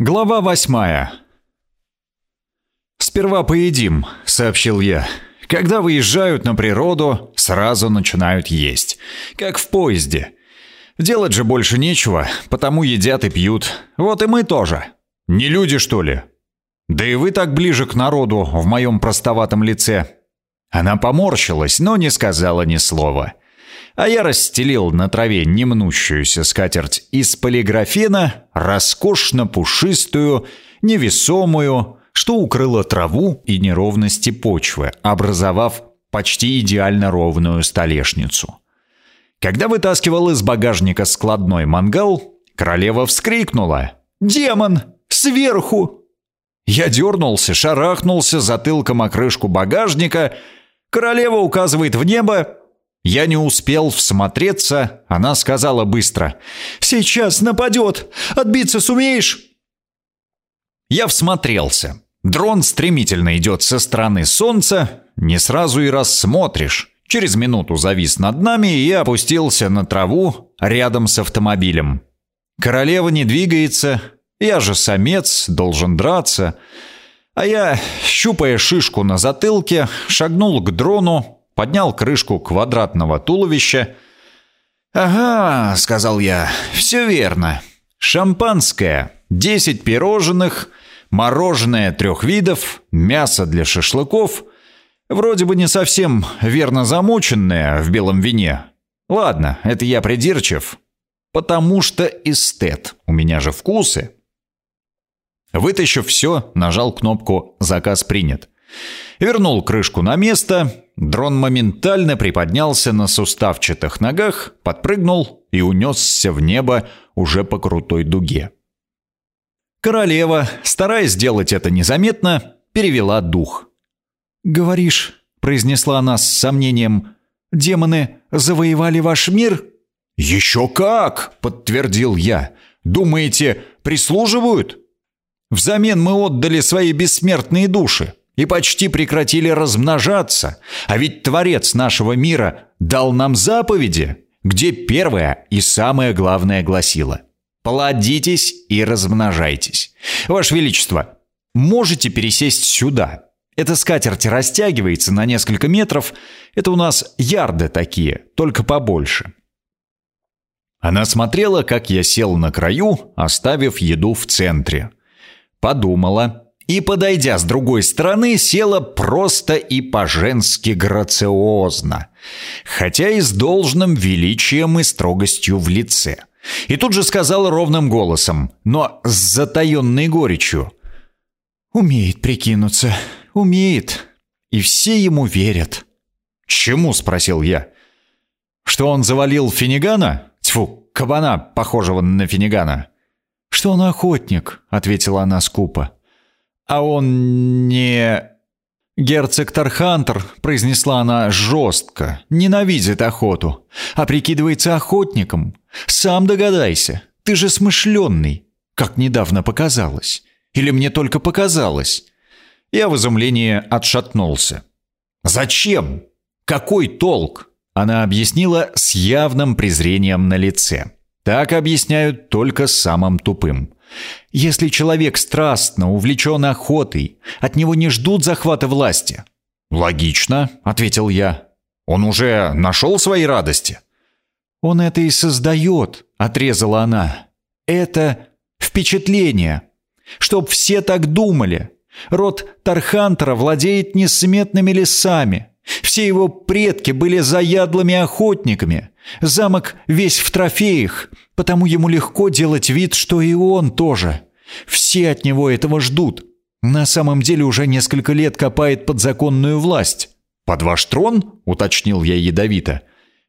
Глава восьмая. «Сперва поедим», — сообщил я. «Когда выезжают на природу, сразу начинают есть. Как в поезде. Делать же больше нечего, потому едят и пьют. Вот и мы тоже. Не люди, что ли? Да и вы так ближе к народу в моем простоватом лице». Она поморщилась, но не сказала ни слова а я расстелил на траве немнущуюся скатерть из полиграфена, роскошно пушистую, невесомую, что укрыла траву и неровности почвы, образовав почти идеально ровную столешницу. Когда вытаскивал из багажника складной мангал, королева вскрикнула «Демон! Сверху!» Я дернулся, шарахнулся затылком о крышку багажника. Королева указывает в небо, я не успел всмотреться, она сказала быстро. «Сейчас нападет! Отбиться сумеешь?» Я всмотрелся. Дрон стремительно идет со стороны солнца, не сразу и рассмотришь. Через минуту завис над нами и опустился на траву рядом с автомобилем. Королева не двигается, я же самец, должен драться. А я, щупая шишку на затылке, шагнул к дрону, поднял крышку квадратного туловища. «Ага», — сказал я, — «все верно. Шампанское, десять пирожных, мороженое трех видов, мясо для шашлыков. Вроде бы не совсем верно замоченное в белом вине. Ладно, это я придирчив, потому что эстет, у меня же вкусы». Вытащив все, нажал кнопку «Заказ принят». Вернул крышку на место, дрон моментально приподнялся на суставчатых ногах, подпрыгнул и унесся в небо уже по крутой дуге. Королева, стараясь сделать это незаметно, перевела дух. «Говоришь», — произнесла она с сомнением, — «демоны завоевали ваш мир?» «Еще как!» — подтвердил я. «Думаете, прислуживают?» «Взамен мы отдали свои бессмертные души и почти прекратили размножаться, а ведь Творец нашего мира дал нам заповеди, где первое и самое главное гласило «Плодитесь и размножайтесь». Ваше Величество, можете пересесть сюда. Эта скатерть растягивается на несколько метров, это у нас ярды такие, только побольше. Она смотрела, как я сел на краю, оставив еду в центре. Подумала, и, подойдя с другой стороны, села просто и по-женски грациозно, хотя и с должным величием и строгостью в лице. И тут же сказала ровным голосом, но с затаенной горечью. «Умеет прикинуться, умеет, и все ему верят». «Чему?» — спросил я. «Что он завалил Финигана? Тьфу, кабана, похожего на Финигана». «Что он охотник», — ответила она скупо. «А он не...» «Герцог Тархантер», — произнесла она жестко, — «ненавидит охоту, а прикидывается охотником. Сам догадайся, ты же смышленный, как недавно показалось. Или мне только показалось?» Я в изумлении отшатнулся. «Зачем? Какой толк?» Она объяснила с явным презрением на лице. Так объясняют только самым тупым. Если человек страстно увлечен охотой, от него не ждут захвата власти. «Логично», — ответил я. «Он уже нашел свои радости?» «Он это и создает», — отрезала она. «Это впечатление. Чтоб все так думали. Род Тархантера владеет несметными лесами. Все его предки были заядлыми охотниками. Замок весь в трофеях, потому ему легко делать вид, что и он тоже. Все от него этого ждут. На самом деле уже несколько лет копает под законную власть. «Под ваш трон?» — уточнил я ядовито.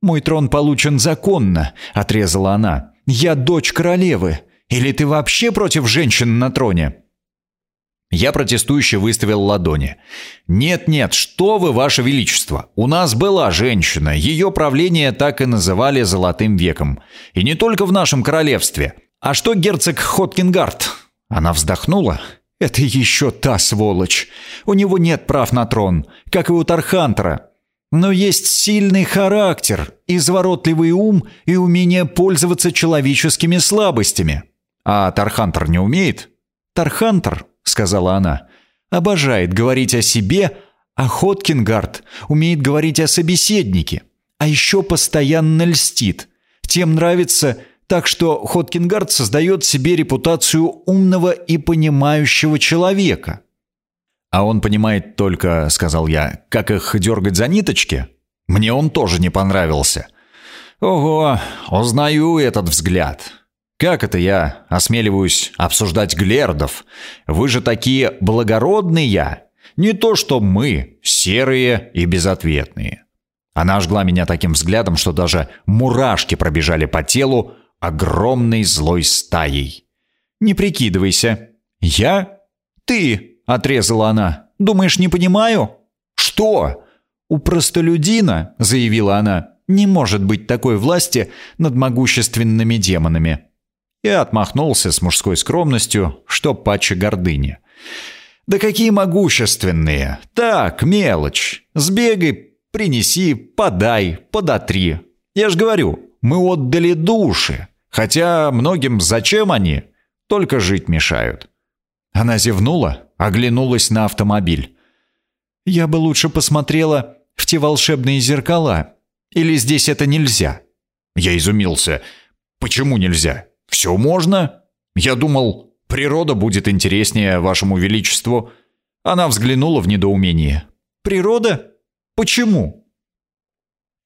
«Мой трон получен законно», — отрезала она. «Я дочь королевы. Или ты вообще против женщин на троне?» Я протестующе выставил ладони. «Нет-нет, что вы, ваше величество! У нас была женщина, ее правление так и называли «золотым веком». И не только в нашем королевстве. А что герцог Хоткингард?» Она вздохнула. «Это еще та сволочь. У него нет прав на трон, как и у Тархантера. Но есть сильный характер, изворотливый ум и умение пользоваться человеческими слабостями. А Тархантер не умеет?» Монстер Хантер», — сказала она, — «обожает говорить о себе, а Хоткингард умеет говорить о собеседнике, а еще постоянно льстит. Тем нравится, так что Хоткингард создает себе репутацию умного и понимающего человека». «А он понимает только, — сказал я, — как их дергать за ниточки? Мне он тоже не понравился». «Ого, узнаю этот взгляд. Как это я осмеливаюсь обсуждать Глердов? Вы же такие благородные. Не то что мы, серые и безответные». Она жгла меня таким взглядом, что даже мурашки пробежали по телу огромной злой стаей. «Не прикидывайся. Я? Ты!» — отрезала она. «Думаешь, не понимаю?» «Что?» «У простолюдина», — заявила она, не может быть такой власти над могущественными демонами. И отмахнулся с мужской скромностью, что паче гордыни. «Да какие могущественные! Так, мелочь. Сбегай, принеси, подай, подотри. Я ж говорю, мы отдали души. Хотя многим зачем они? Только жить мешают». Она зевнула, оглянулась на автомобиль. «Я бы лучше посмотрела в те волшебные зеркала», или здесь это нельзя?» Я изумился. «Почему нельзя? Все можно? Я думал, природа будет интереснее вашему величеству». Она взглянула в недоумение. «Природа? Почему?»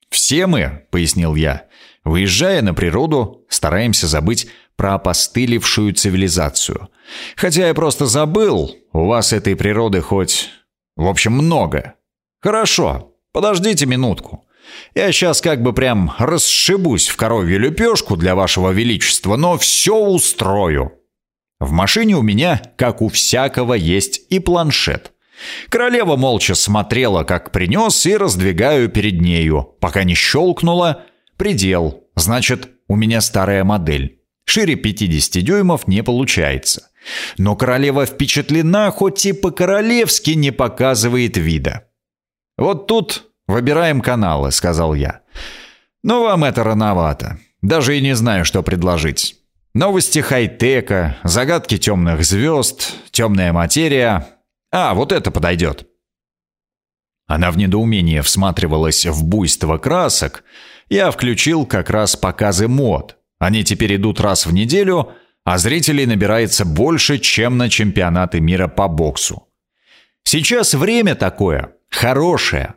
«Все мы», — пояснил я, — «выезжая на природу, стараемся забыть про опостылевшую цивилизацию. Хотя я просто забыл, у вас этой природы хоть... В общем, много. Хорошо, подождите минутку. Я сейчас как бы прям расшибусь в коровью лепешку для вашего величества, но все устрою. В машине у меня, как у всякого, есть и планшет. Королева молча смотрела, как принес, и раздвигаю перед нею, пока не щелкнула. Предел, значит, у меня старая модель. Шире 50 дюймов не получается. Но королева впечатлена, хоть и по-королевски не показывает вида. Вот тут «Выбираем каналы», — сказал я. «Но вам это рановато. Даже и не знаю, что предложить. Новости хай-тека, загадки темных звезд, темная материя. А, вот это подойдет». Она в недоумении всматривалась в буйство красок. Я включил как раз показы мод. Они теперь идут раз в неделю, а зрителей набирается больше, чем на чемпионаты мира по боксу. Сейчас время такое, хорошее,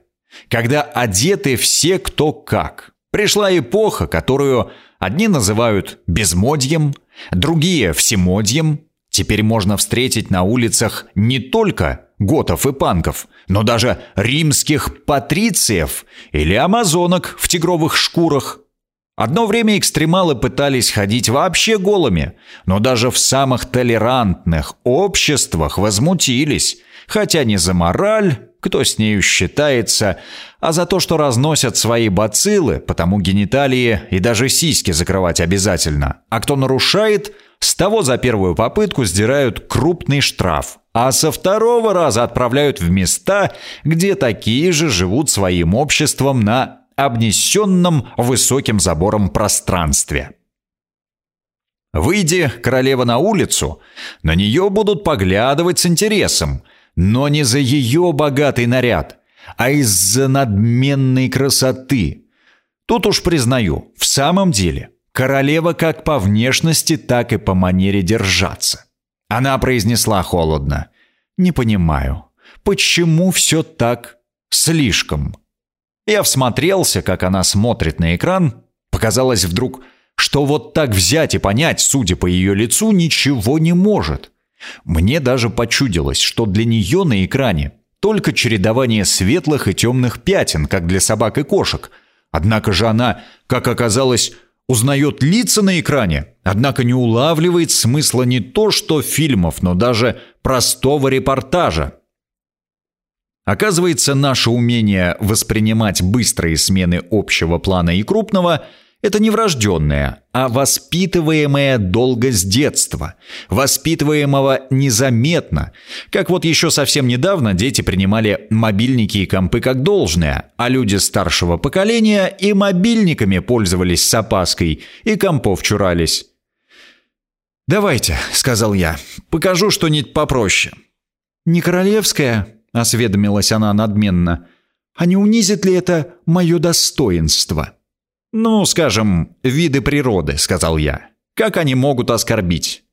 когда одеты все кто как. Пришла эпоха, которую одни называют безмодьем, другие – всемодьем. Теперь можно встретить на улицах не только готов и панков, но даже римских патрициев или амазонок в тигровых шкурах. Одно время экстремалы пытались ходить вообще голыми, но даже в самых толерантных обществах возмутились, хотя не за мораль, кто с нею считается, а за то, что разносят свои бациллы, потому гениталии и даже сиськи закрывать обязательно. А кто нарушает, с того за первую попытку сдирают крупный штраф, а со второго раза отправляют в места, где такие же живут своим обществом на обнесенном высоким забором пространстве. Выйди, королева, на улицу, на нее будут поглядывать с интересом – но не за ее богатый наряд, а из-за надменной красоты. Тут уж признаю, в самом деле, королева как по внешности, так и по манере держаться. Она произнесла холодно. «Не понимаю, почему все так слишком?» Я всмотрелся, как она смотрит на экран. Показалось вдруг, что вот так взять и понять, судя по ее лицу, ничего не может. Мне даже почудилось, что для нее на экране только чередование светлых и темных пятен, как для собак и кошек. Однако же она, как оказалось, узнает лица на экране, однако не улавливает смысла не то что фильмов, но даже простого репортажа. Оказывается, наше умение воспринимать быстрые смены общего плана и крупного – это не врожденное, а воспитываемое долго с детства, воспитываемого незаметно. Как вот еще совсем недавно дети принимали мобильники и компы как должное, а люди старшего поколения и мобильниками пользовались с опаской, и компов чурались. «Давайте», — сказал я, — «покажу что-нибудь попроще». «Не королевская?» — осведомилась она надменно. «А не унизит ли это мое достоинство?» «Ну, скажем, виды природы», — сказал я. «Как они могут оскорбить?»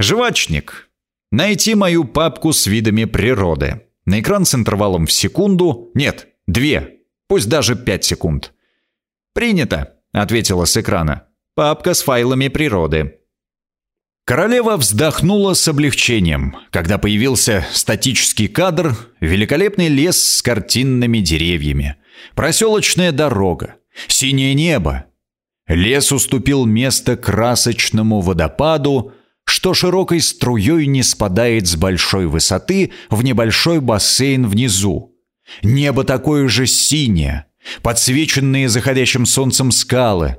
«Жвачник. Найти мою папку с видами природы. На экран с интервалом в секунду. Нет, две. Пусть даже пять секунд». «Принято», — ответила с экрана. «Папка с файлами природы». Королева вздохнула с облегчением, когда появился статический кадр, великолепный лес с картинными деревьями, проселочная дорога, синее небо. Лес уступил место красочному водопаду, что широкой струей не спадает с большой высоты в небольшой бассейн внизу. Небо такое же синее, подсвеченные заходящим солнцем скалы.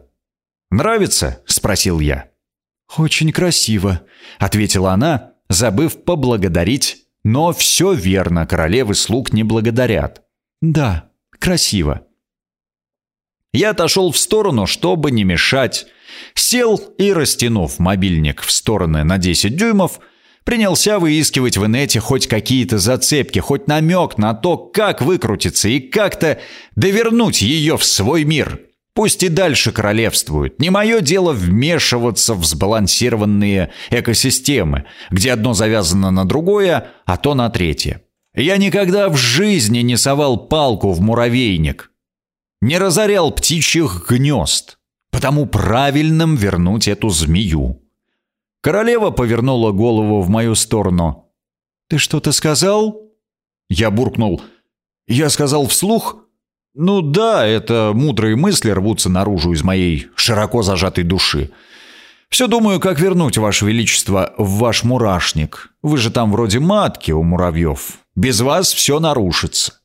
«Нравится?» — спросил я. «Очень красиво», — ответила она, забыв поблагодарить, но все верно, королевы слуг не благодарят. «Да, красиво». Я отошел в сторону, чтобы не мешать. Сел и, растянув мобильник в стороны на 10 дюймов, принялся выискивать в инете хоть какие-то зацепки, хоть намек на то, как выкрутиться и как-то довернуть ее в свой мир. Пусть и дальше королевствуют. Не мое дело вмешиваться в сбалансированные экосистемы, где одно завязано на другое, а то на третье. Я никогда в жизни не совал палку в муравейник. Не разорял птичьих гнезд. Потому правильным вернуть эту змею. Королева повернула голову в мою сторону. «Ты что-то сказал?» Я буркнул. «Я сказал вслух?» Ну да, это мудрые мысли рвутся наружу из моей широко зажатой души. Все думаю, как вернуть, Ваше Величество, в ваш мурашник. Вы же там вроде матки у муравьев. Без вас все нарушится.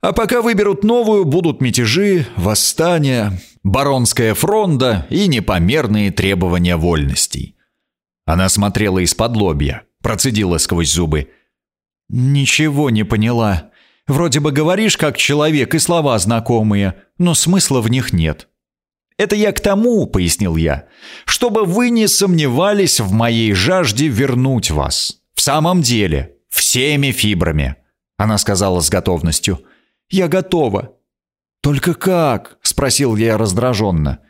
А пока выберут новую, будут мятежи, восстания, баронская фронда и непомерные требования вольностей. Она смотрела из-под лобья, процедила сквозь зубы. «Ничего не поняла. Вроде бы говоришь как человек и слова знакомые, но смысла в них нет. «Это я к тому», — пояснил я, — «чтобы вы не сомневались в моей жажде вернуть вас. В самом деле, всеми фибрами». Она сказала с готовностью. «Я готова». «Только как?» — спросил я раздраженно.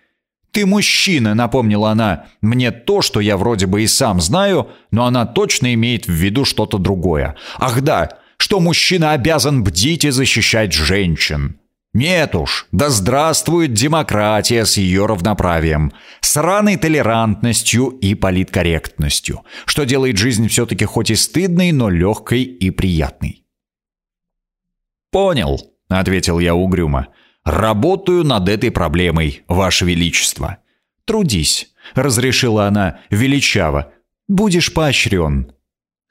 «Ты мужчина», — напомнила она. «Мне то, что я вроде бы и сам знаю, но она точно имеет в виду что-то другое. Ах да, что мужчина обязан бдить и защищать женщин. Нет уж, да здравствует демократия с ее равноправием, с раной толерантностью и политкорректностью, что делает жизнь все-таки хоть и стыдной, но легкой и приятной. «Понял», — ответил я угрюмо. «Работаю над этой проблемой, Ваше Величество». «Трудись», — разрешила она величаво. «Будешь поощрен».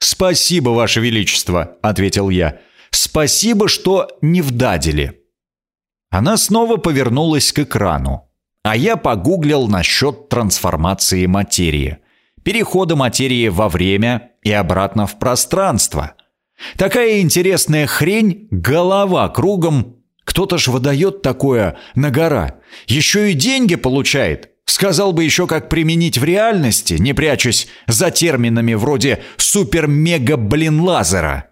«Спасибо, Ваше Величество», — ответил я. «Спасибо, что не вдадили». Она снова повернулась к экрану, а я погуглил насчет трансформации материи, перехода материи во время и обратно в пространство. Такая интересная хрень, голова кругом. Кто-то ж выдает такое на гора. Еще и деньги получает. Сказал бы еще, как применить в реальности, не прячусь за терминами вроде «супер-мега-блин-лазера».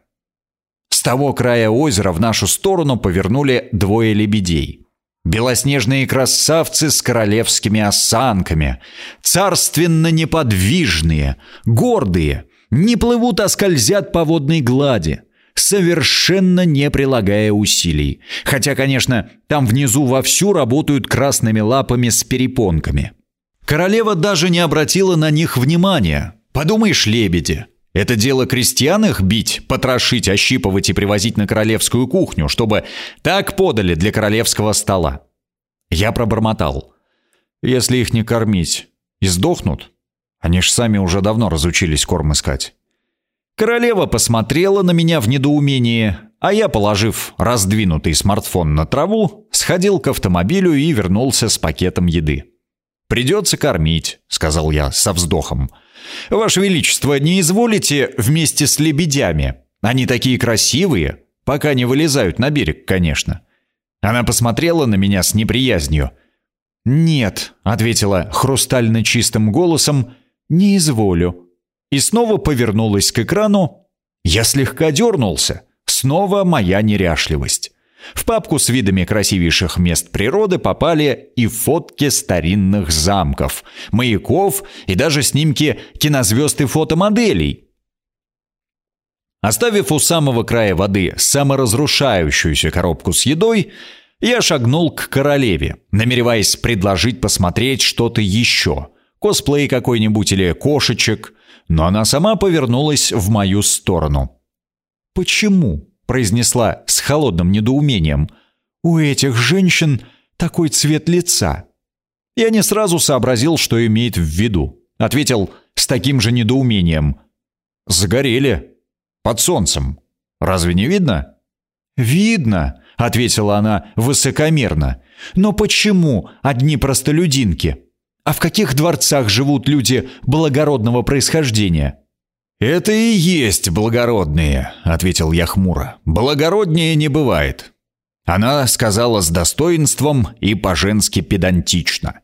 С того края озера в нашу сторону повернули двое лебедей. Белоснежные красавцы с королевскими осанками, царственно неподвижные, гордые, не плывут, а скользят по водной глади, совершенно не прилагая усилий. Хотя, конечно, там внизу вовсю работают красными лапами с перепонками. Королева даже не обратила на них внимания. Подумаешь, лебеди. Это дело крестьян их бить, потрошить, ощипывать и привозить на королевскую кухню, чтобы так подали для королевского стола. Я пробормотал. Если их не кормить, и сдохнут? Они ж сами уже давно разучились корм искать. Королева посмотрела на меня в недоумении, а я, положив раздвинутый смартфон на траву, сходил к автомобилю и вернулся с пакетом еды. «Придется кормить», — сказал я со вздохом. «Ваше Величество, не изволите вместе с лебедями? Они такие красивые, пока не вылезают на берег, конечно». Она посмотрела на меня с неприязнью. «Нет», — ответила хрустально чистым голосом, «Не изволю». И снова повернулась к экрану. Я слегка дернулся. Снова моя неряшливость. В папку с видами красивейших мест природы попали и фотки старинных замков, маяков и даже снимки кинозвезд и фотомоделей. Оставив у самого края воды саморазрушающуюся коробку с едой, я шагнул к королеве, намереваясь предложить посмотреть что-то еще. Косплей какой-нибудь или кошечек. Но она сама повернулась в мою сторону. «Почему?» – произнесла с холодным недоумением. «У этих женщин такой цвет лица». Я не сразу сообразил, что имеет в виду. Ответил с таким же недоумением. «Загорели. Под солнцем. Разве не видно?» «Видно», — ответила она высокомерно. «Но почему одни простолюдинки? А в каких дворцах живут люди благородного происхождения?» «Это и есть благородные», — ответил я хмуро. «Благороднее не бывает». Она сказала с достоинством и по-женски педантично.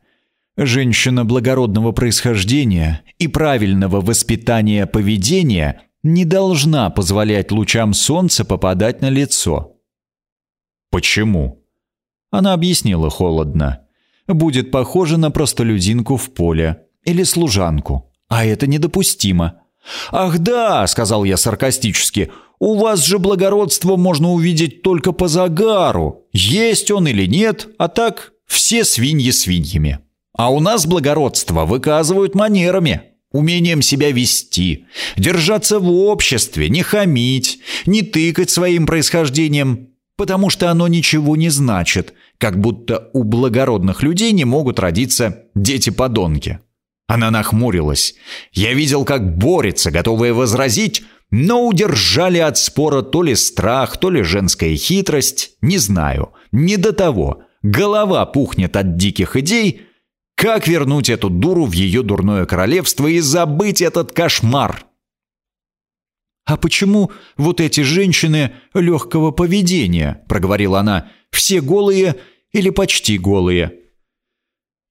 «Женщина благородного происхождения и правильного воспитания поведения не должна позволять лучам солнца попадать на лицо. Почему? Она объяснила холодно. Будет похоже на простолюдинку в поле или служанку, а это недопустимо. Ах да, сказал я саркастически. У вас же благородство можно увидеть только по загару, есть он или нет, а так все свиньи свиньями. А у нас благородство выказывают манерами умением себя вести, держаться в обществе, не хамить, не тыкать своим происхождением, потому что оно ничего не значит, как будто у благородных людей не могут родиться дети-подонки. Она нахмурилась. Я видел, как борется, готовая возразить, но удержали от спора то ли страх, то ли женская хитрость, не знаю, не до того. Голова пухнет от диких идей — как вернуть эту дуру в ее дурное королевство и забыть этот кошмар? «А почему вот эти женщины легкого поведения?» – проговорила она. «Все голые или почти голые?»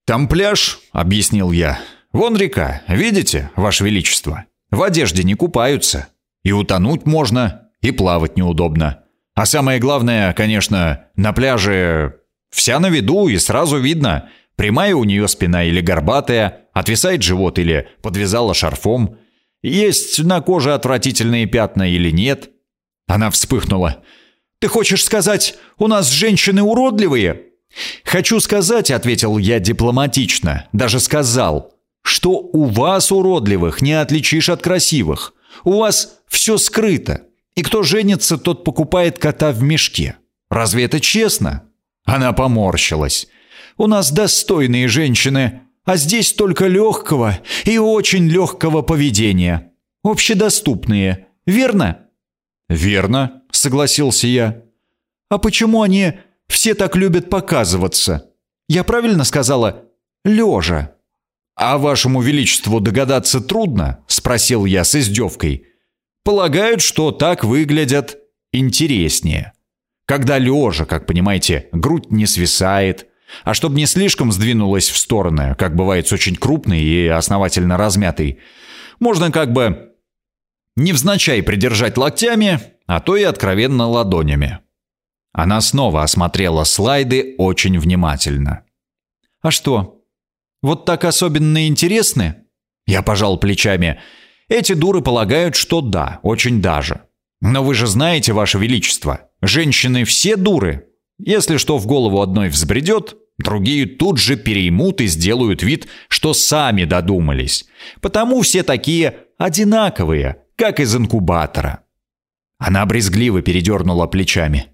«Там пляж», — объяснил я. «Вон река, видите, Ваше Величество? В одежде не купаются. И утонуть можно, и плавать неудобно. А самое главное, конечно, на пляже вся на виду и сразу видно, Прямая у нее спина или горбатая, отвисает живот или подвязала шарфом. Есть на коже отвратительные пятна или нет. Она вспыхнула. «Ты хочешь сказать, у нас женщины уродливые?» «Хочу сказать», — ответил я дипломатично, даже сказал, «что у вас уродливых не отличишь от красивых. У вас все скрыто, и кто женится, тот покупает кота в мешке. Разве это честно?» Она поморщилась. У нас достойные женщины, а здесь только легкого и очень легкого поведения. Общедоступные, верно?» «Верно», — согласился я. «А почему они все так любят показываться? Я правильно сказала «лежа»?» «А вашему величеству догадаться трудно?» — спросил я с издевкой. «Полагают, что так выглядят интереснее. Когда лежа, как понимаете, грудь не свисает, а чтобы не слишком сдвинулась в стороны, как бывает с очень крупной и основательно размятой, можно как бы невзначай придержать локтями, а то и откровенно ладонями. Она снова осмотрела слайды очень внимательно. «А что, вот так особенно интересны?» Я пожал плечами. «Эти дуры полагают, что да, очень даже. Но вы же знаете, Ваше Величество, женщины все дуры. Если что в голову одной взбредет, Другие тут же переймут и сделают вид, что сами додумались. Потому все такие одинаковые, как из инкубатора. Она брезгливо передернула плечами.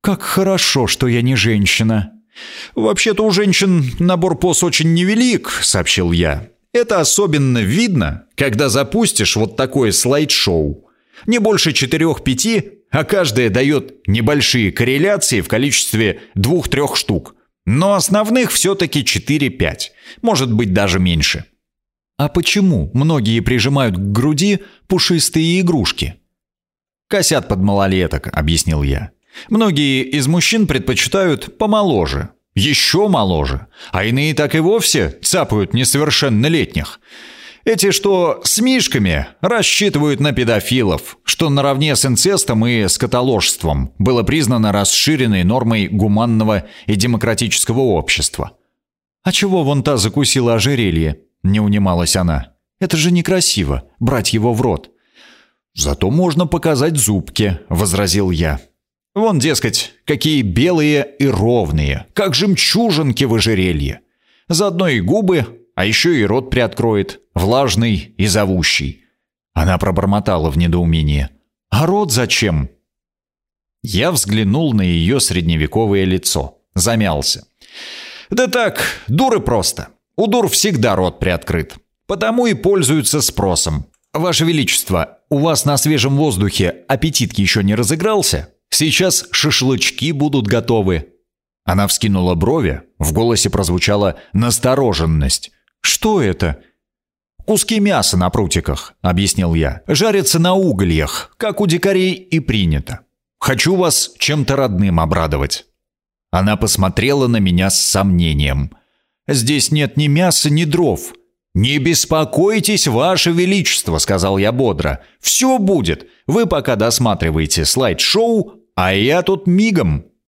«Как хорошо, что я не женщина!» «Вообще-то у женщин набор поз очень невелик», — сообщил я. «Это особенно видно, когда запустишь вот такое слайд-шоу. Не больше четырех-пяти, а каждая дает небольшие корреляции в количестве двух-трех штук. Но основных все-таки 4-5, может быть даже меньше. А почему многие прижимают к груди пушистые игрушки? «Косят под малолеток», — объяснил я. «Многие из мужчин предпочитают помоложе, еще моложе, а иные так и вовсе цапают несовершеннолетних. Эти, что с мишками, рассчитывают на педофилов, что наравне с инцестом и скотоложством было признано расширенной нормой гуманного и демократического общества. «А чего вон та закусила ожерелье?» – не унималась она. «Это же некрасиво, брать его в рот». «Зато можно показать зубки», – возразил я. «Вон, дескать, какие белые и ровные, как жемчужинки в ожерелье. Заодно и губы, а еще и рот приоткроет, влажный и зовущий. Она пробормотала в недоумении. «А рот зачем?» Я взглянул на ее средневековое лицо. Замялся. «Да так, дуры просто. У дур всегда рот приоткрыт. Потому и пользуются спросом. Ваше Величество, у вас на свежем воздухе аппетит еще не разыгрался? Сейчас шашлычки будут готовы». Она вскинула брови, в голосе прозвучала настороженность. «Что это?» «Куски мяса на прутиках», — объяснил я. «Жарятся на угольях, как у дикарей и принято. Хочу вас чем-то родным обрадовать». Она посмотрела на меня с сомнением. «Здесь нет ни мяса, ни дров». «Не беспокойтесь, Ваше Величество», — сказал я бодро. «Все будет. Вы пока досматриваете слайд-шоу, а я тут мигом».